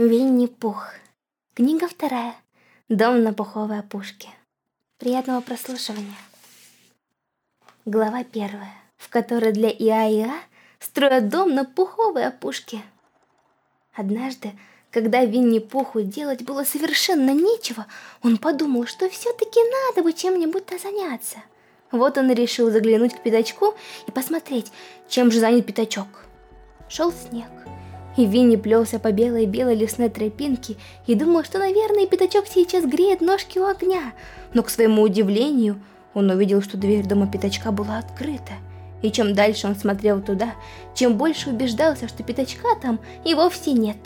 Винни-Пух. Книга вторая. Дом на пуховой опушке. Приятного прослушивания. Глава первая, в которой для Иа-Иа строят дом на пуховой опушке. Однажды, когда Винни-Пуху делать было совершенно нечего, он подумал, что все-таки надо бы чем-нибудь-то заняться. Вот он и решил заглянуть к пятачку и посмотреть, чем же занят пятачок. Шел снег и Винни плелся по белой-белой лесной тропинке и думал, что, наверное, пятачок сейчас греет ножки у огня. Но, к своему удивлению, он увидел, что дверь дома пятачка была открыта. И чем дальше он смотрел туда, чем больше убеждался, что пятачка там и вовсе нет.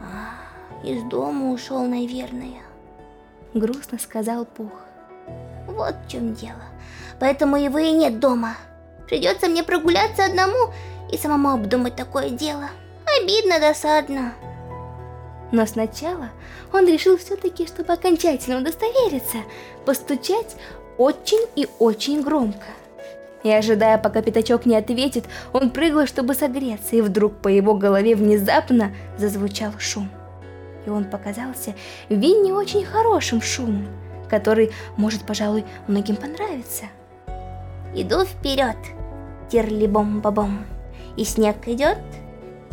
А, из дома ушел, наверное. Грустно сказал Пух. Вот в чем дело. Поэтому его и нет дома. Придется мне прогуляться одному и самому обдумать такое дело. Обидно, досадно. Но сначала он решил все-таки, чтобы окончательно удостовериться, постучать очень и очень громко. И ожидая, пока пятачок не ответит, он прыгал, чтобы согреться, и вдруг по его голове внезапно зазвучал шум. И он показался Винни очень хорошим шумом, который может, пожалуй, многим понравиться. Иду вперед, тирли-бом-ба-бом. И снег идет,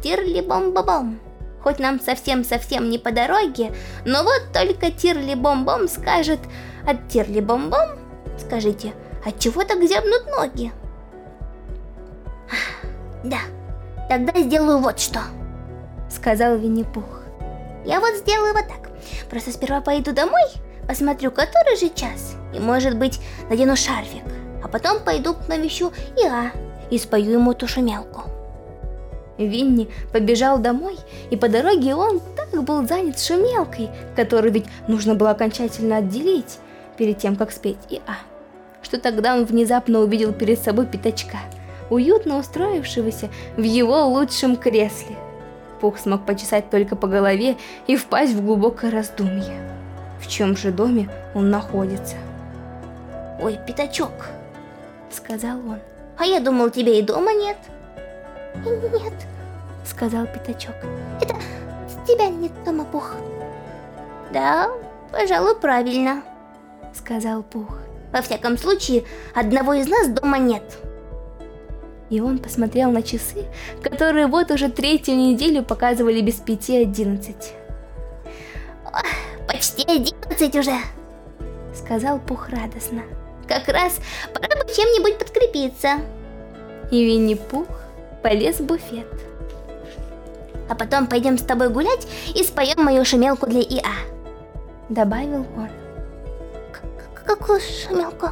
тирли-бом-ба-бом. Хоть нам совсем-совсем не по дороге, но вот только тирли-бом-бом скажет от тирли-бом-бом. Скажите, от чего так зябнут ноги? Да, тогда сделаю вот что. Сказал Винни-Пух. Я вот сделаю вот так. Просто сперва пойду домой, посмотрю, который же час. И может быть, надену шарфик. А потом пойду навещу Иа и спою ему ту шумелку. Винни побежал домой, и по дороге он так был занят шумелкой, которую ведь нужно было окончательно отделить перед тем, как спеть и а, что тогда он внезапно увидел перед собой пятачка, уютно устроившегося в его лучшем кресле. Пух смог почесать только по голове и впасть в глубокое раздумье. В чем же доме он находится? «Ой, пятачок!» — сказал он. «А я думал, тебя и дома нет!» «Нет», — сказал Пятачок. «Это тебя нет дома, Пух». «Да, пожалуй, правильно», — сказал Пух. «Во всяком случае, одного из нас дома нет». И он посмотрел на часы, которые вот уже третью неделю показывали без пяти одиннадцать. «Почти одиннадцать уже», — сказал Пух радостно. «Как раз пора бы чем-нибудь подкрепиться». И Винни-Пух полез в буфет. А потом пойдем с тобой гулять и споем мою шумелку для ИА. Добавил он. Какую шумелку?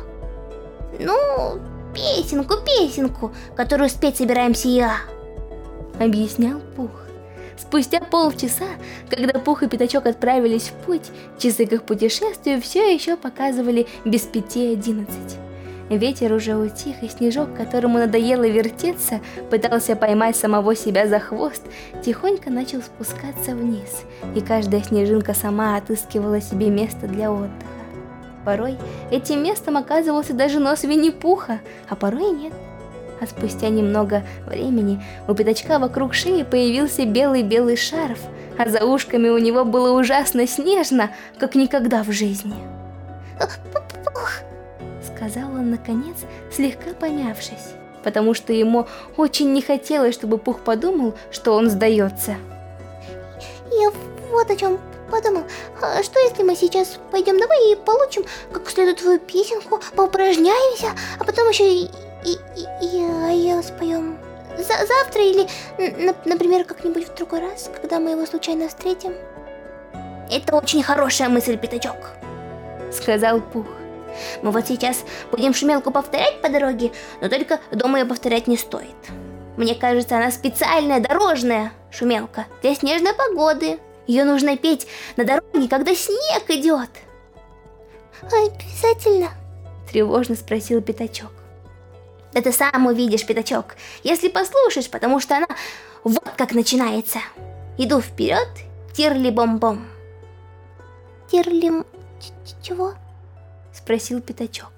Ну, песенку, песенку, которую спеть собираемся ИА. Объяснял Пух. Спустя полчаса, когда Пух и Пятачок отправились в путь, часы к их путешествию все еще показывали без пяти одиннадцать. Ветер уже утих, и снежок, которому надоело вертеться, пытался поймать самого себя за хвост, тихонько начал спускаться вниз, и каждая снежинка сама отыскивала себе место для отдыха. Порой этим местом оказывался даже нос Винни-Пуха, а порой и нет. А спустя немного времени у пятачка вокруг шеи появился белый-белый шарф, а за ушками у него было ужасно снежно, как никогда в жизни сказал он наконец, слегка помявшись, потому что ему очень не хотелось, чтобы Пух подумал, что он сдается. Я вот о чем подумал. А что если мы сейчас пойдем домой и получим как следует твою песенку, поупражняемся, а потом еще и, и, и, и ее споем За завтра или, например, как-нибудь в другой раз, когда мы его случайно встретим? Это очень хорошая мысль, Пятачок, сказал Пух. Мы вот сейчас будем шумелку повторять по дороге, но только дома ее повторять не стоит. Мне кажется, она специальная дорожная шумелка для снежной погоды. Ее нужно петь на дороге, когда снег идет. Обязательно? Тревожно спросил Пятачок. Да ты сам увидишь, Пятачок, если послушаешь, потому что она вот как начинается. Иду вперед, тирли-бом-бом. Тирли... чего? Спросил Пятачок.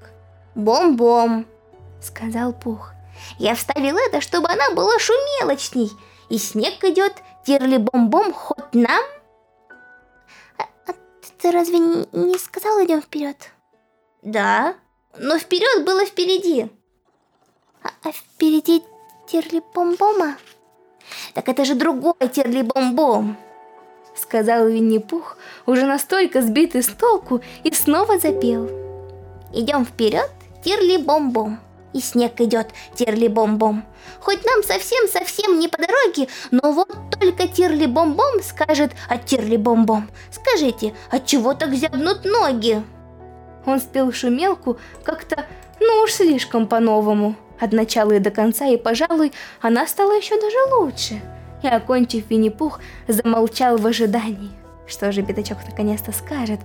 Бом-бом, сказал Пух. Я вставил это, чтобы она была шумелочней. И снег идет Тирли-бом-бом ход нам? А, а ты разве не, сказал идем вперед? Да, но вперед было впереди. А, а впереди Тирли-бом-бома? Так это же другой Тирли-бом-бом. Сказал Винни-Пух, уже настолько сбитый с толку, и снова запел. Идем вперед, Тирли-бом-бом. И снег идет, Тирли-бом-бом. Хоть нам совсем-совсем не по дороге, но вот только Тирли-бом-бом скажет от Тирли-бом-бом. Скажите, от чего так зябнут ноги? Он спел шумелку как-то, ну уж слишком по-новому. От начала и до конца, и, пожалуй, она стала еще даже лучше. И, окончив Винни-Пух, замолчал в ожидании. Что же Пятачок наконец-то скажет?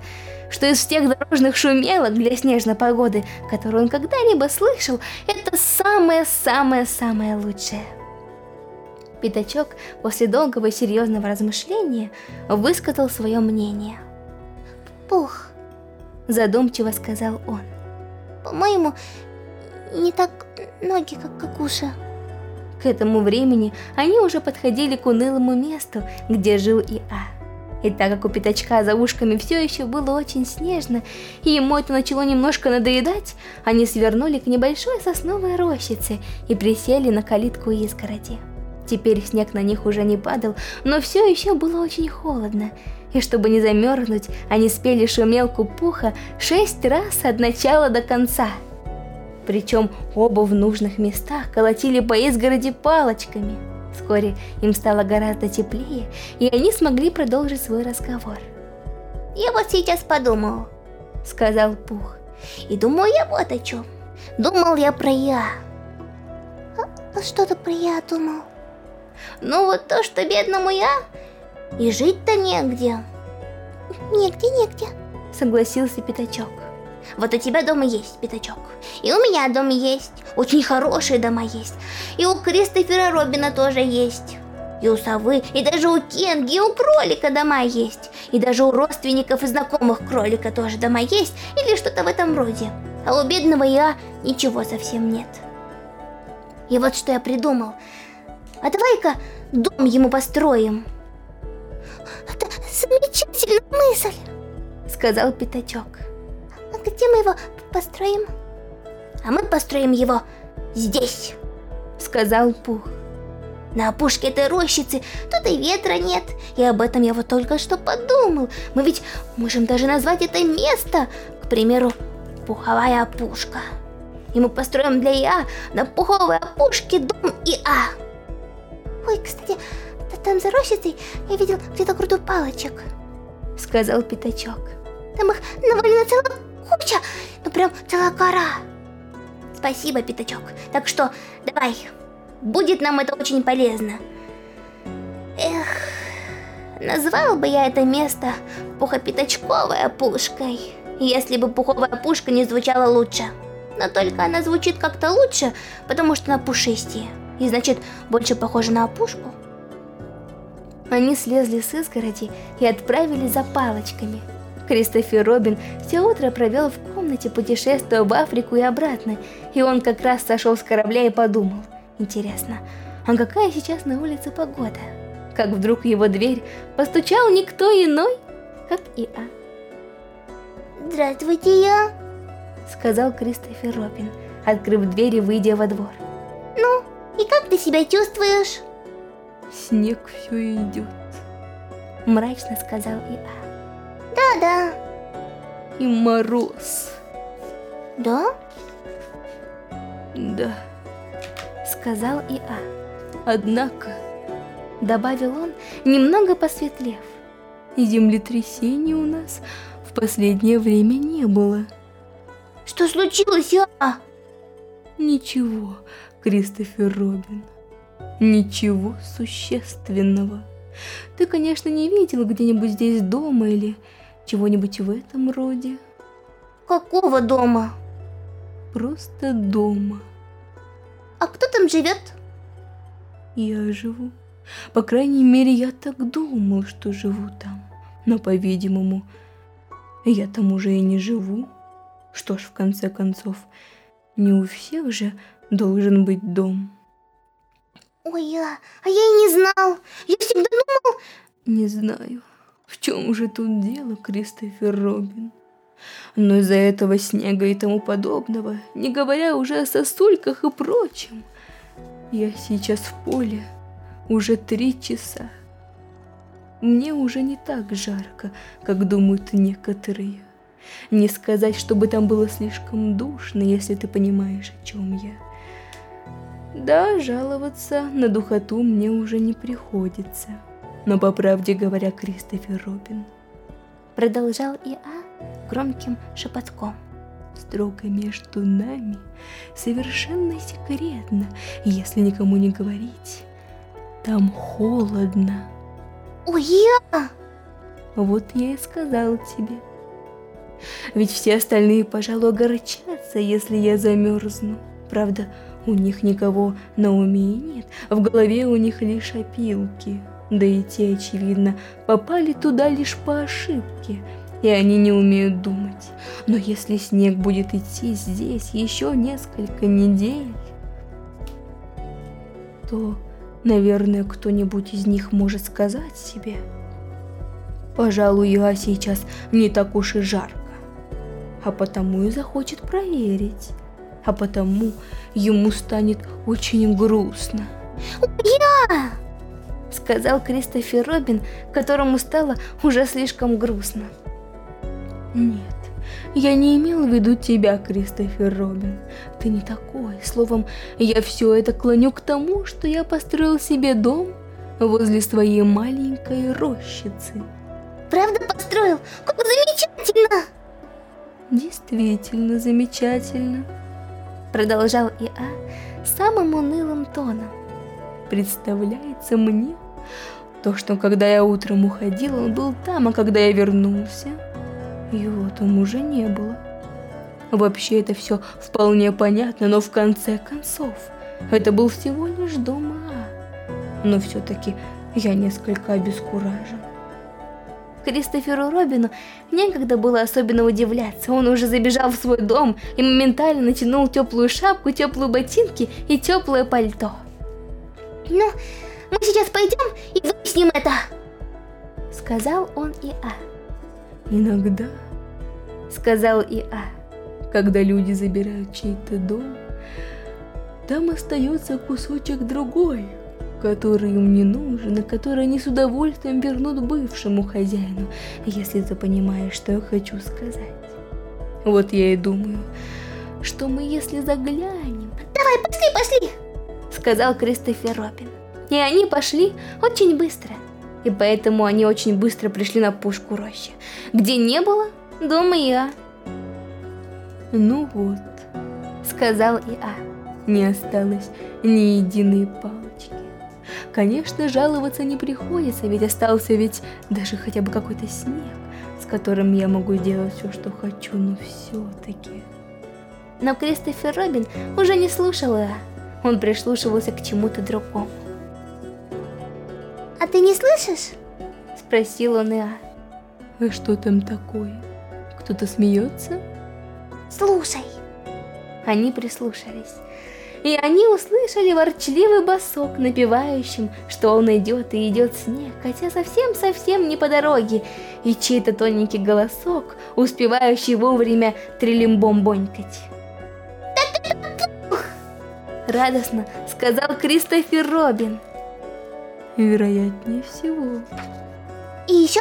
Что из всех дорожных шумелок для снежной погоды, которую он когда-либо слышал, это самое-самое-самое лучшее. Пятачок после долгого и серьезного размышления высказал свое мнение. «Пух», — задумчиво сказал он. «По-моему, не так ноги, как, как уши». К этому времени они уже подходили к унылому месту, где жил Иа. И так как у пятачка за ушками все еще было очень снежно, и ему это начало немножко надоедать, они свернули к небольшой сосновой рощице и присели на калитку изгороди. Теперь снег на них уже не падал, но все еще было очень холодно, и чтобы не замерзнуть, они спели шумелку пуха шесть раз от начала до конца. Причем оба в нужных местах колотили по изгороди палочками. Вскоре им стало гораздо теплее, и они смогли продолжить свой разговор. «Я вот сейчас подумал», — сказал Пух. «И думал я вот о чем. Думал я про я». А, а что ты про я думал? Ну вот то, что бедному я и жить-то негде. Негде, негде, согласился Пятачок. Вот у тебя дома есть пятачок. И у меня дома есть. Очень хорошие дома есть. И у Кристофера Робина тоже есть. И у совы, и даже у Кенги, и у кролика дома есть. И даже у родственников и знакомых кролика тоже дома есть. Или что-то в этом роде. А у бедного я ничего совсем нет. И вот что я придумал. А давай-ка дом ему построим. Это замечательная мысль, сказал Пятачок. Где мы его построим? А мы построим его здесь, сказал Пух. На опушке этой рощицы тут и ветра нет, и об этом я вот только что подумал. Мы ведь можем даже назвать это место, к примеру, Пуховая опушка. И мы построим для Иа на пуховой опушке дом Иа. Ой, кстати, там за рощицей я видел где-то груду палочек, сказал Пятачок. Там их навалена целая куча, ну прям целая гора. Спасибо, Пятачок. Так что, давай, будет нам это очень полезно. Эх, назвал бы я это место Пухопятачковой опушкой, если бы пуховая пушка не звучала лучше. Но только она звучит как-то лучше, потому что она пушистее, и значит больше похожа на опушку. Они слезли с изгороди и отправились за палочками – Кристофер Робин все утро провел в комнате, путешествуя в Африку и обратно, и он как раз сошел с корабля и подумал, интересно, а какая сейчас на улице погода? Как вдруг в его дверь постучал никто иной, как Иа. «Здравствуйте, я», — сказал Кристофер Робин, открыв дверь и выйдя во двор. «Ну, и как ты себя чувствуешь?» «Снег все идет», — мрачно сказал Иа. Да-да. И мороз. Да? Да, сказал Иа. Однако, добавил он, немного посветлев, землетрясений у нас в последнее время не было. Что случилось, Иа? Ничего, Кристофер Робин. Ничего существенного. Ты, конечно, не видел где-нибудь здесь дома или чего-нибудь в этом роде? Какого дома? Просто дома. А кто там живет? Я живу. По крайней мере, я так думал, что живу там. Но, по-видимому, я там уже и не живу. Что ж, в конце концов, не у всех же должен быть дом. Ой, я, а я и не знал. Я всегда думал... Не знаю, в чем же тут дело, Кристофер Робин. Но из-за этого снега и тому подобного, не говоря уже о сосульках и прочем, я сейчас в поле уже три часа. Мне уже не так жарко, как думают некоторые. Не сказать, чтобы там было слишком душно, если ты понимаешь, о чем я. Да, жаловаться на духоту мне уже не приходится. Но по правде говоря, Кристофер Робин. Продолжал Иа громким шепотком. Строго между нами, совершенно секретно, если никому не говорить. Там холодно. Ой, я! Вот я и сказал тебе. Ведь все остальные, пожалуй, огорчатся, если я замерзну. Правда, у них никого на уме нет, в голове у них лишь опилки. Да и те, очевидно, попали туда лишь по ошибке, и они не умеют думать. Но если снег будет идти здесь еще несколько недель, то, наверное, кто-нибудь из них может сказать себе, «Пожалуй, я сейчас не так уж и жарко» а потому и захочет проверить. А потому ему станет очень грустно. «Я!» — сказал Кристофер Робин, которому стало уже слишком грустно. «Нет, я не имел в виду тебя, Кристофер Робин. Ты не такой. Словом, я все это клоню к тому, что я построил себе дом возле своей маленькой рощицы». «Правда построил? Как замечательно!» Действительно замечательно, продолжал Иа самым унылым тоном. Представляется мне, то, что когда я утром уходил, он был там, а когда я вернулся, его там уже не было. Вообще это все вполне понятно, но в конце концов, это был всего лишь дом А. Но все-таки я несколько обескуражен. Кристоферу Робину некогда было особенно удивляться. Он уже забежал в свой дом и моментально натянул теплую шапку, теплые ботинки и теплое пальто. «Ну, мы сейчас пойдем и выясним это!» Сказал он Иа. «Иногда», сказал Иа, когда люди забирают чей-то дом, там остается кусочек другой, который им не нужен, и который они с удовольствием вернут бывшему хозяину, если ты понимаешь, что я хочу сказать. Вот я и думаю, что мы если заглянем... Давай, пошли, пошли! Сказал Кристофер Робин. И они пошли очень быстро. И поэтому они очень быстро пришли на пушку рощи, где не было дома Иа. Ну вот, сказал Иа, не осталось ни единой палочки. Конечно, жаловаться не приходится, ведь остался ведь даже хотя бы какой-то снег, с которым я могу делать все, что хочу, но все-таки... Но Кристофер Робин уже не слушал Иа, он прислушивался к чему-то другому. «А ты не слышишь?» – спросил он Иа. «А что там такое? Кто-то смеется?» «Слушай!» Они прислушались и они услышали ворчливый босок, напевающим, что он идет и идет снег, хотя совсем-совсем не по дороге, и чей-то тоненький голосок, успевающий вовремя трилимбомбонькать. Радостно сказал Кристофер Робин. Вероятнее всего. И еще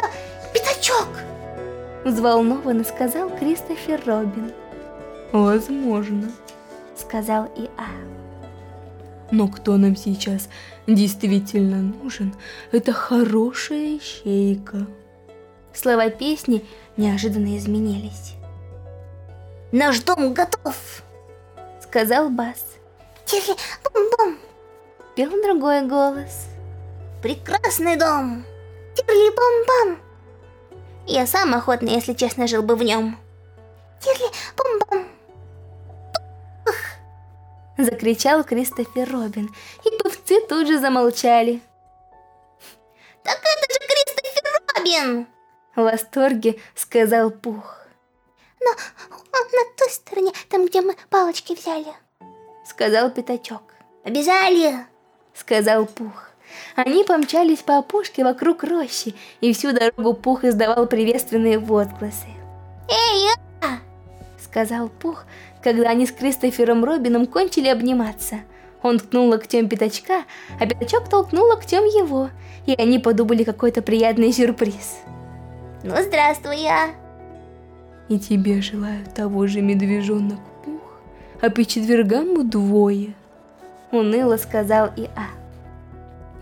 пятачок! Взволнованно сказал Кристофер Робин. Возможно сказал Иа. Но кто нам сейчас действительно нужен, это хорошая ищейка. Слова песни неожиданно изменились. «Наш дом готов!» — сказал Бас. «Тихи, бум-бум!» — пел другой голос. «Прекрасный дом! Тирли-бом-бом!» Я сам охотно, если честно, жил бы в нем. Тирли-бом-бом! Закричал Кристофер Робин, и певцы тут же замолчали. «Так это же Кристофер Робин!» В восторге сказал Пух. «Но он на той стороне, там, где мы палочки взяли», сказал Пятачок. «Обязали!» сказал Пух. Они помчались по опушке вокруг рощи, и всю дорогу Пух издавал приветственные возгласы. «Эй, а!» — сказал Пух, когда они с Кристофером Робином кончили обниматься. Он ткнул локтем пятачка, а пятачок толкнул локтем его, и они подумали какой-то приятный сюрприз. «Ну, здравствуй, я!» «И тебе желаю того же, медвежонок а по четвергам удвое!» Уныло сказал Иа.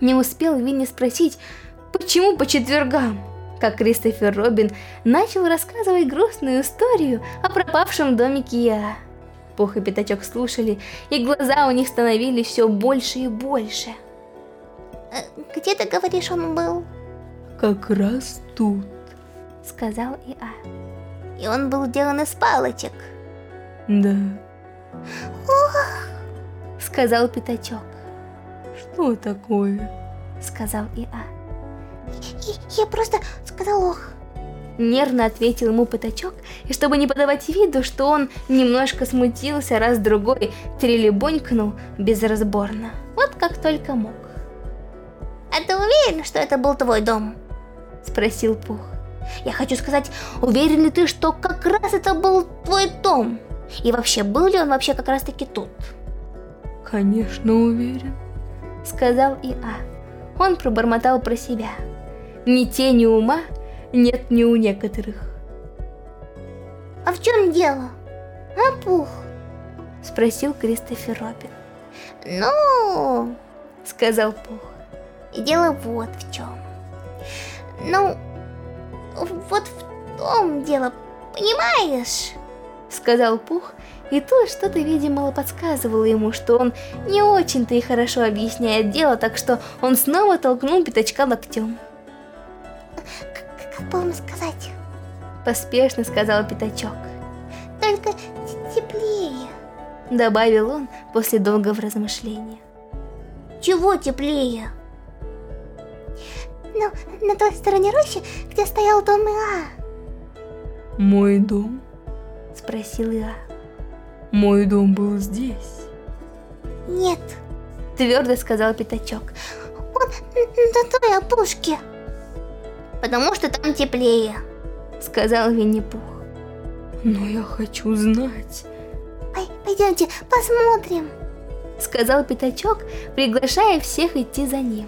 Не успел Винни спросить, почему по четвергам? Как Кристофер Робин начал рассказывать грустную историю о пропавшем домике Иа. Пух и Пятачок слушали, и глаза у них становились все больше и больше. Э, «Где ты говоришь, он был?» «Как раз тут», — сказал Иа. «И он был сделан из палочек?» «Да». «Ох!» — сказал Пятачок. «Что такое?» — сказал Иа. Я, просто сказал ох. Нервно ответил ему Пятачок, и чтобы не подавать виду, что он немножко смутился, раз-другой трелебонькнул безразборно. Вот как только мог. «А ты уверен, что это был твой дом?» Спросил Пух. «Я хочу сказать, уверен ли ты, что как раз это был твой дом? И вообще, был ли он вообще как раз таки тут?» «Конечно уверен», сказал Иа. Он пробормотал про себя. Ни тени ума нет ни у некоторых. «А в чем дело? А, Пух?» Спросил Кристофер Робин. «Ну...» Сказал Пух. «Дело вот в чем. Ну, вот в том дело, понимаешь?» Сказал Пух, и то что-то, видимо, подсказывало ему, что он не очень-то и хорошо объясняет дело, так что он снова толкнул пятачка локтем. Как вам сказать? Поспешно сказал пятачок. Только теплее. Добавил он после долгого размышления. Чего теплее? Ну, на той стороне рощи, где стоял дом Иа. Мой дом? Спросил Иа. Мой дом был здесь. Нет, твердо сказал Пятачок. Он на той опушке. Потому что там теплее, сказал Винни-Пух. Но я хочу знать. Пойдемте, посмотрим. Сказал Пятачок, приглашая всех идти за ним.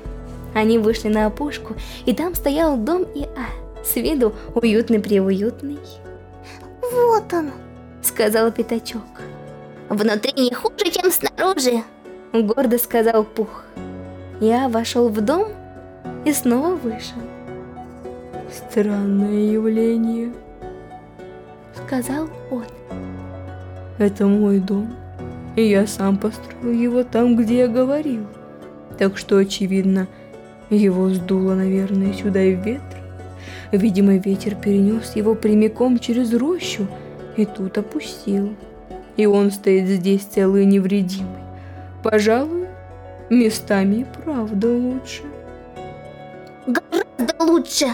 Они вышли на опушку, и там стоял дом Иа, с виду уютный-преуютный. Вот он, сказал Пятачок. Внутри не хуже, чем снаружи, гордо сказал Пух. Я вошел в дом и снова вышел. Странное явление, сказал он. Это мой дом, и я сам построил его там, где я говорил. Так что, очевидно, его сдуло, наверное, сюда и ветер. Видимо, ветер перенес его прямиком через рощу и тут опустил и он стоит здесь целый и невредимый. Пожалуй, местами и правда лучше. Гораздо лучше,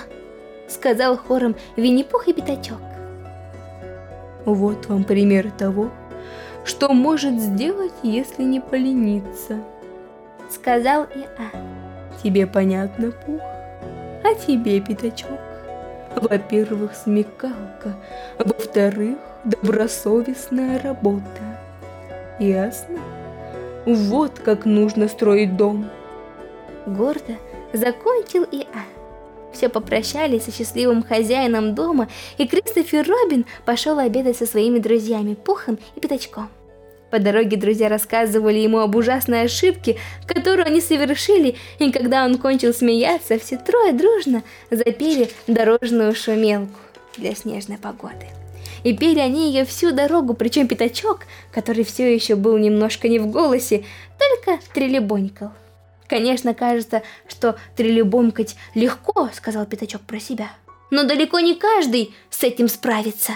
сказал хором Винни-Пух и Пятачок. Вот вам пример того, что может сделать, если не полениться, сказал Иа. Тебе понятно, Пух? А тебе, Пятачок? Во-первых, смекалка, во-вторых, добросовестная работа. Ясно? Вот как нужно строить дом. Гордо закончил Иа. Все попрощались со счастливым хозяином дома, и Кристофер Робин пошел обедать со своими друзьями Пухом и Пятачком. По дороге друзья рассказывали ему об ужасной ошибке, которую они совершили, и когда он кончил смеяться, все трое дружно запели дорожную шумелку для снежной погоды. И пели они ее всю дорогу, причем Пятачок, который все еще был немножко не в голосе, только трелебонькал. Конечно, кажется, что трелебомкать легко, сказал Пятачок про себя. Но далеко не каждый с этим справится.